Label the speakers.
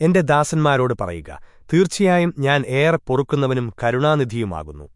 Speaker 1: എന്റെ ദാസന്മാരോട് പറയുക തീർച്ചയായും ഞാൻ ഏറെ പൊറുക്കുന്നവനും കരുണാനിധിയുമാകുന്നു.